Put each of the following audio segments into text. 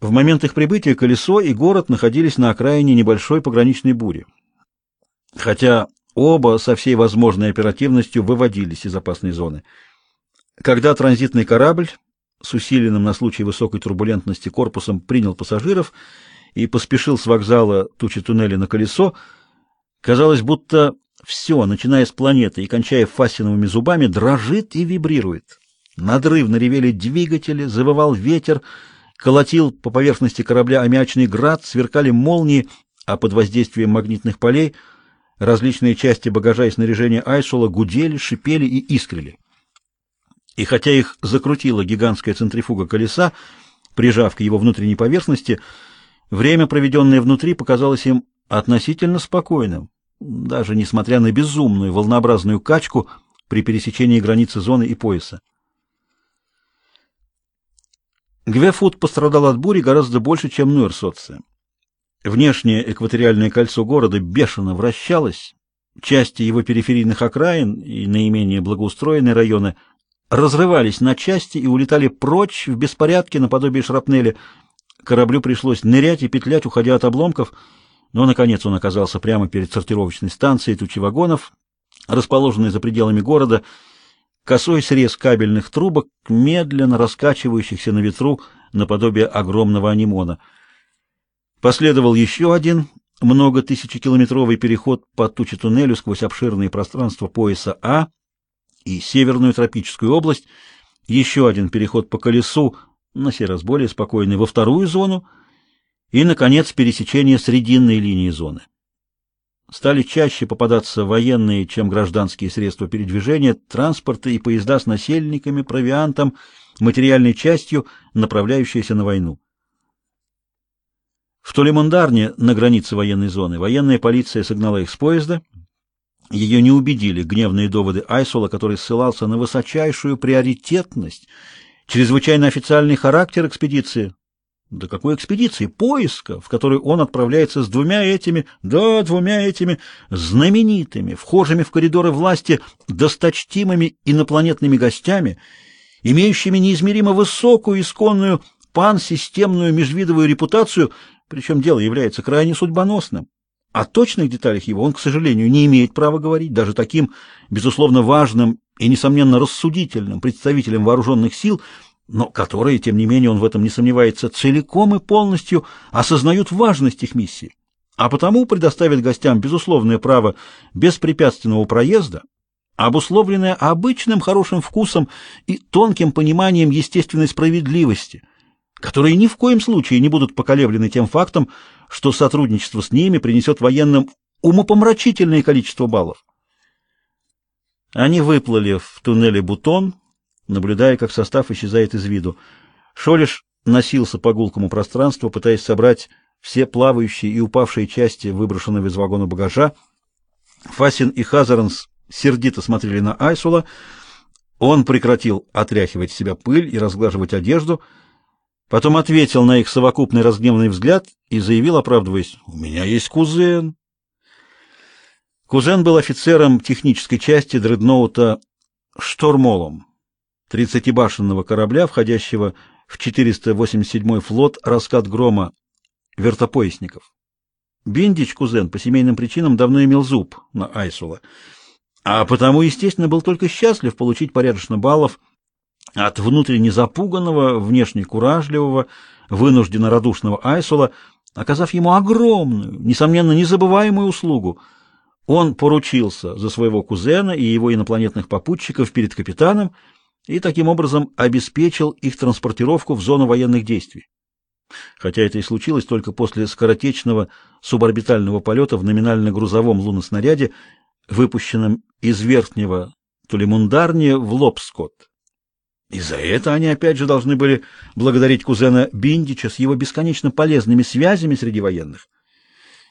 В момент их прибытия колесо и город находились на окраине небольшой пограничной бури. Хотя оба со всей возможной оперативностью выводились из опасной зоны. Когда транзитный корабль с усиленным на случай высокой турбулентности корпусом принял пассажиров и поспешил с вокзала тучи туннеля на колесо, казалось, будто все, начиная с планеты и кончая фасиновыми зубами, дрожит и вибрирует. Надрывно ревели двигатели, завывал ветер, колотил по поверхности корабля аммиачный град, сверкали молнии, а под воздействием магнитных полей различные части багажа и снаряжения Айсула гудели, шипели и искрили. И хотя их закрутила гигантская центрифуга колеса, прижав к его внутренней поверхности, время, проведенное внутри, показалось им относительно спокойным, даже несмотря на безумную волнообразную качку при пересечении границы зоны и пояса. Гвефут пострадал от бури гораздо больше, чем Нуэрсоция. Внешнее экваториальное кольцо города бешено вращалось, части его периферийных окраин и наименее благоустроенные районы разрывались на части и улетали прочь в беспорядке наподобие шрапнели. Кораблю пришлось нырять и петлять, уходя от обломков, но, наконец, он оказался прямо перед сортировочной станцией тучи вагонов, расположенной за пределами города, косой срез кабельных трубок, медленно раскачивающихся на ветру наподобие огромного анимона. Последовал еще один многотысячекилометровый переход по туче-туннелю сквозь обширные пространства пояса А и Северную тропическую область, еще один переход по колесу, на сей раз более спокойный, во вторую зону и, наконец, пересечение срединной линии зоны стали чаще попадаться военные, чем гражданские средства передвижения, транспорты и поезда с насельниками, провиантом, материальной частью, направляющиеся на войну. В Толемондарне, на границе военной зоны, военная полиция согнала их с поезда. Ее не убедили гневные доводы Айсола, который ссылался на высочайшую приоритетность, чрезвычайно официальный характер экспедиции, да какой экспедиции? Поиска, в которую он отправляется с двумя этими, да, двумя этими знаменитыми, вхожими в коридоры власти, досточтимыми инопланетными гостями, имеющими неизмеримо высокую исконную пансистемную межвидовую репутацию, причем дело является крайне судьбоносным. О точных деталях его он, к сожалению, не имеет права говорить, даже таким, безусловно, важным и, несомненно, рассудительным представителем вооруженных сил – но которые, тем не менее, он в этом не сомневается, целиком и полностью осознают важность их миссии, а потому предоставят гостям безусловное право беспрепятственного проезда, обусловленное обычным хорошим вкусом и тонким пониманием естественной справедливости, которые ни в коем случае не будут поколеблены тем фактом, что сотрудничество с ними принесет военным умопомрачительное количество баллов. Они выплыли в туннеле Бутон, наблюдая, как состав исчезает из виду. Шолиш носился по гулкому пространству, пытаясь собрать все плавающие и упавшие части выброшенного из вагона багажа. Фасин и Хазаранс сердито смотрели на Айсула. Он прекратил отряхивать с себя пыль и разглаживать одежду, потом ответил на их совокупный разгневанный взгляд и заявил, оправдываясь, «У меня есть кузен». Кузен был офицером технической части дредноута «Штормолом», тридцатибашенного корабля, входящего в 487-й флот «Раскат грома» вертопоясников. Биндич, кузен, по семейным причинам давно имел зуб на Айсула, а потому, естественно, был только счастлив получить порядочно баллов от внутренне запуганного, внешне куражливого, вынужденно радушного Айсула, оказав ему огромную, несомненно, незабываемую услугу. Он поручился за своего кузена и его инопланетных попутчиков перед капитаном, и таким образом обеспечил их транспортировку в зону военных действий. Хотя это и случилось только после скоротечного суборбитального полета в номинально-грузовом луноснаряде, выпущенном из верхнего Тулемундарния в Лобскот. И за это они опять же должны были благодарить кузена Биндича с его бесконечно полезными связями среди военных.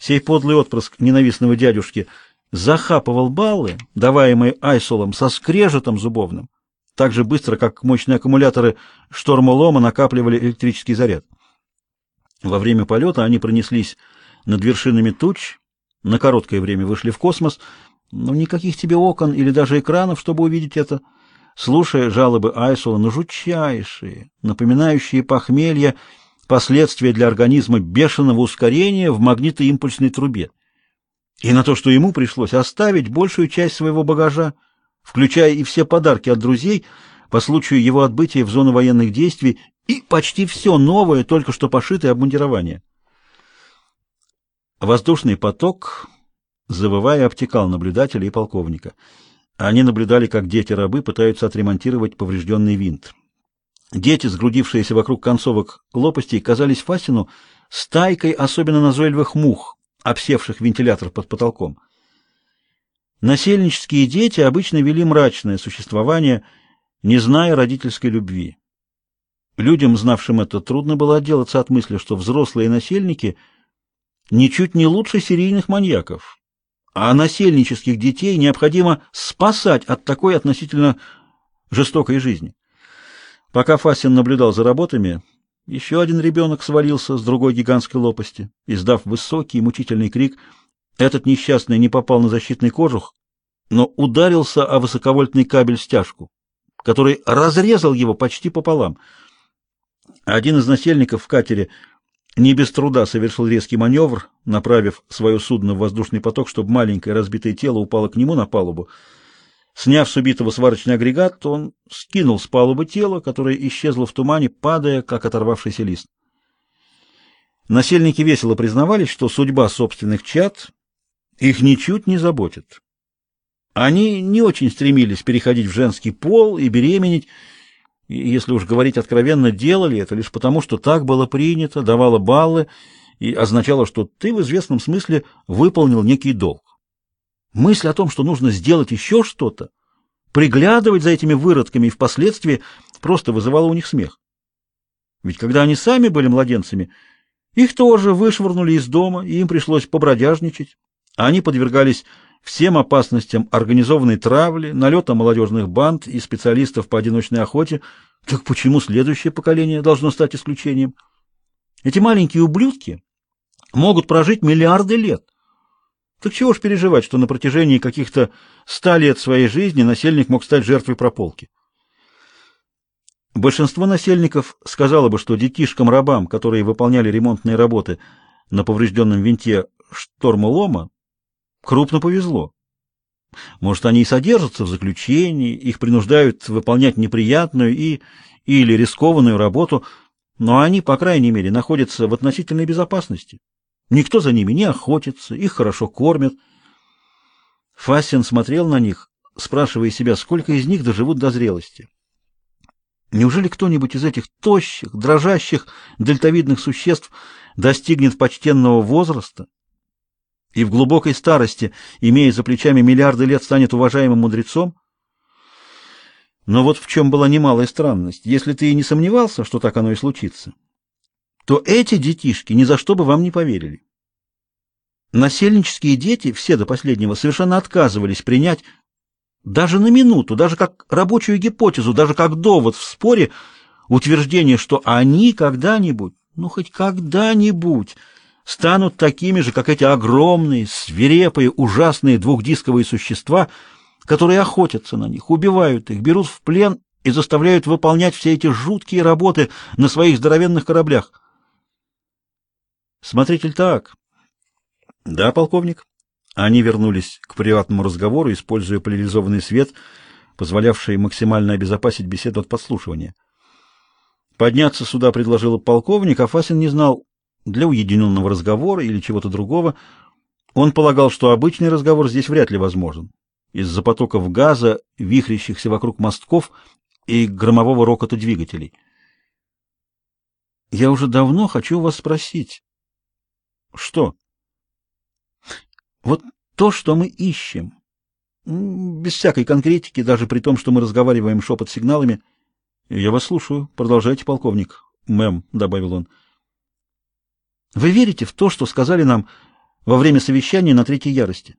Сей подлый отпрыск ненавистного дядюшки захапывал баллы, даваемые Айсолом со скрежетом зубовным, так же быстро, как мощные аккумуляторы штормолома накапливали электрический заряд. Во время полета они пронеслись над вершинами туч, на короткое время вышли в космос, но никаких тебе окон или даже экранов, чтобы увидеть это. Слушая жалобы Айсула на жутчайшие, напоминающие похмелье, последствия для организма бешеного ускорения в магнитоимпульсной трубе, и на то, что ему пришлось оставить большую часть своего багажа, включая и все подарки от друзей по случаю его отбытия в зону военных действий и почти все новое, только что пошитое обмундирование. Воздушный поток, завывая, обтекал наблюдателя и полковника. Они наблюдали, как дети-рабы пытаются отремонтировать поврежденный винт. Дети, сгрудившиеся вокруг концовок лопастей, казались Фасину стайкой особенно назойливых мух, обсевших вентилятор под потолком. Насельнические дети обычно вели мрачное существование, не зная родительской любви. Людям, знавшим это, трудно было отделаться от мысли, что взрослые насельники ничуть не лучше серийных маньяков, а насельнических детей необходимо спасать от такой относительно жестокой жизни. Пока Фасин наблюдал за работами, еще один ребенок свалился с другой гигантской лопасти, издав высокий мучительный крик. Этот несчастный не попал на защитный кожух, но ударился о высоковольтный кабель-стяжку, который разрезал его почти пополам. Один из насельников в катере не без труда совершил резкий маневр, направив свое судно в воздушный поток, чтобы маленькое разбитое тело упало к нему на палубу. Сняв с убитого сварочный агрегат, он скинул с палубы тело, которое исчезло в тумане, падая, как оторвавшийся лист. Насельники весело признавались, что судьба собственных чад их ничуть не заботит. Они не очень стремились переходить в женский пол и беременеть, и, если уж говорить откровенно, делали это лишь потому, что так было принято, давало баллы и означало, что ты в известном смысле выполнил некий долг. Мысль о том, что нужно сделать еще что-то, приглядывать за этими выродками и впоследствии просто вызывала у них смех. Ведь когда они сами были младенцами, их тоже вышвырнули из дома, и им пришлось побродяжничать. Они подвергались всем опасностям организованной травли, налета молодежных банд и специалистов по одиночной охоте. Так почему следующее поколение должно стать исключением? Эти маленькие ублюдки могут прожить миллиарды лет. Так чего ж переживать, что на протяжении каких-то ста лет своей жизни насельник мог стать жертвой прополки? Большинство насельников сказало бы, что детишкам-рабам, которые выполняли ремонтные работы на поврежденном винте штормолома, крупно повезло. Может, они и содержатся в заключении, их принуждают выполнять неприятную и или рискованную работу, но они, по крайней мере, находятся в относительной безопасности. Никто за ними не охотится, их хорошо кормят. Фасин смотрел на них, спрашивая себя, сколько из них доживут до зрелости. Неужели кто-нибудь из этих тощих, дрожащих, дельтовидных существ достигнет почтенного возраста и в глубокой старости, имея за плечами миллиарды лет, станет уважаемым мудрецом? Но вот в чем была немалая странность. Если ты и не сомневался, что так оно и случится, то эти детишки ни за что бы вам не поверили. Насельнические дети, все до последнего, совершенно отказывались принять даже на минуту, даже как рабочую гипотезу, даже как довод в споре, утверждение, что они когда-нибудь, ну хоть когда-нибудь, станут такими же, как эти огромные, свирепые, ужасные двухдисковые существа, которые охотятся на них, убивают их, берут в плен и заставляют выполнять все эти жуткие работы на своих здоровенных кораблях. Смотритель так. Да, полковник. Они вернулись к приватному разговору, используя поляризованный свет, позволявший максимально обезопасить беседу от подслушивания. Подняться сюда предложил полковник, а Фасин не знал, для уединенного разговора или чего-то другого. Он полагал, что обычный разговор здесь вряд ли возможен. Из-за потоков газа, вихрящихся вокруг мостков и громового рокота двигателей. «Я уже давно хочу вас спросить». Что? Вот то, что мы ищем. Без всякой конкретики, даже при том, что мы разговариваем шепот-сигналами. Я вас слушаю. Продолжайте, полковник. Мэм, добавил он. Вы верите в то, что сказали нам во время совещания на третьей ярости?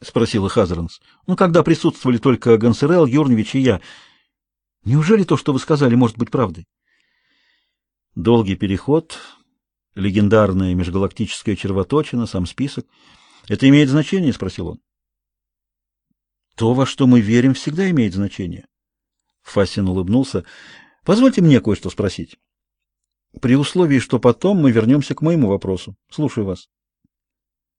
Спросила Хазранс. Ну, когда присутствовали только Гансерел, Юрневич и я. Неужели то, что вы сказали, может быть правдой? Долгий переход, легендарная межгалактическая червоточина, сам список. Это имеет значение, спросил он. То, во что мы верим, всегда имеет значение. Фасин улыбнулся. Позвольте мне кое-что спросить. При условии, что потом мы вернемся к моему вопросу. Слушаю вас.